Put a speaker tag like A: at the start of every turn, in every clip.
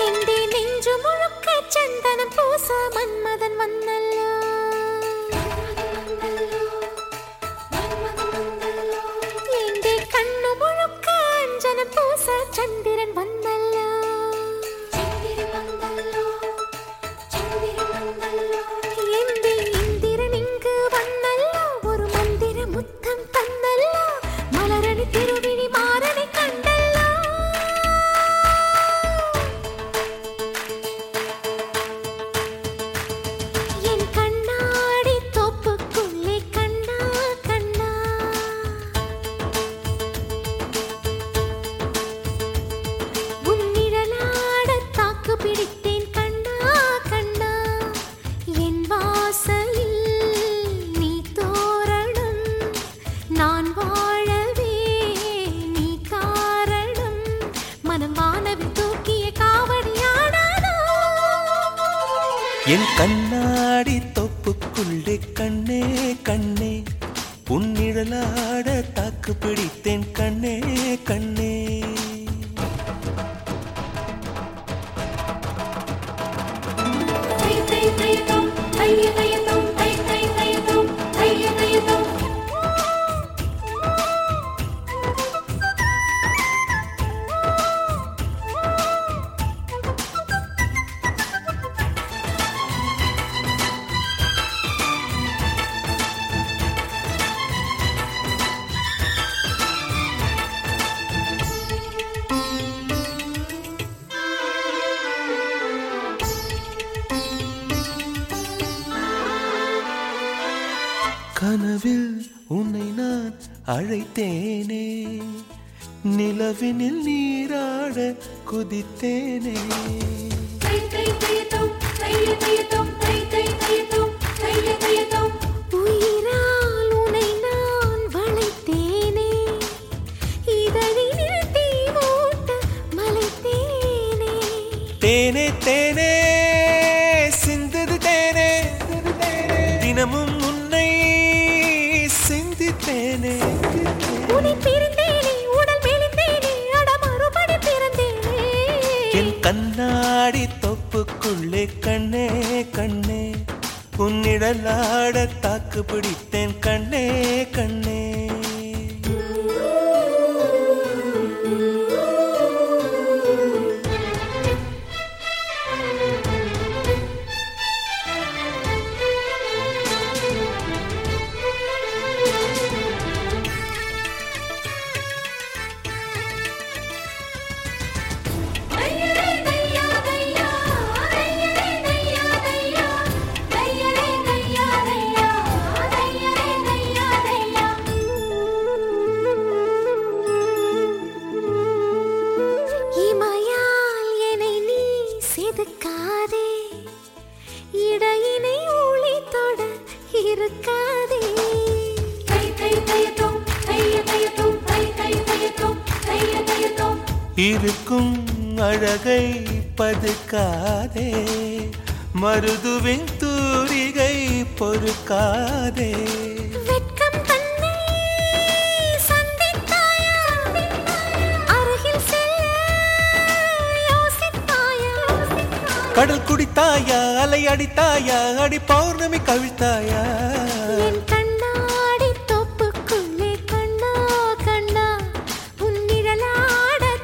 A: എന്റെ നെഞ്ചുമുഴുക്ക ചന്ദനം പൂസ മന്മദൻ വന്നല്ലോ. என் கண்ணாடி தொப்புக்குள்ளே கண்ணே கண்ணே.
B: உன்னிழலாட தாக்கு பிடித்தேன் கண்ணே கண்ணே. கனவில் உன்னை நான் அழைத்தேனே. நிலவினில் நீராட குதித்தேனே. தேனே தேனே சிந்தது தேனே. தினமும் கண்ணாடி தொப்புக்குள்ளே கண்ணே கண்ணே. உன்னிடலாட தாக்கு பிடித்தேன் கண்ணே கண்ணே.
A: இடையினை ஊழி தொட இருக்காதே.
B: இருக்கும் அழகை பதுக்காதே. மருதுவின் தூரிகை பொறுக்காதே. கடல் குடித்தாயா அலை அடித்தாயா அடி பௌர்ணமி கவிழ்த்தாயா?
A: என்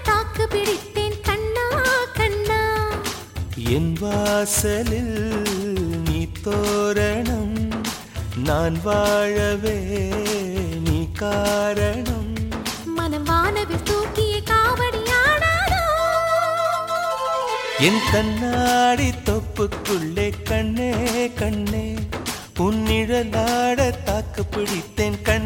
A: தாக்கு
B: வாசலில் நீ தோரணம் நான் வாழவே நீ காரணம்.
A: மனம் வானவில் தூக்கிய
B: என் கண்ணாடி தொப்புக்குள்ளே கண்ணே கண்ணே. உன்னிழலாட தாக்கு பிடித்தேன் கண்ணே.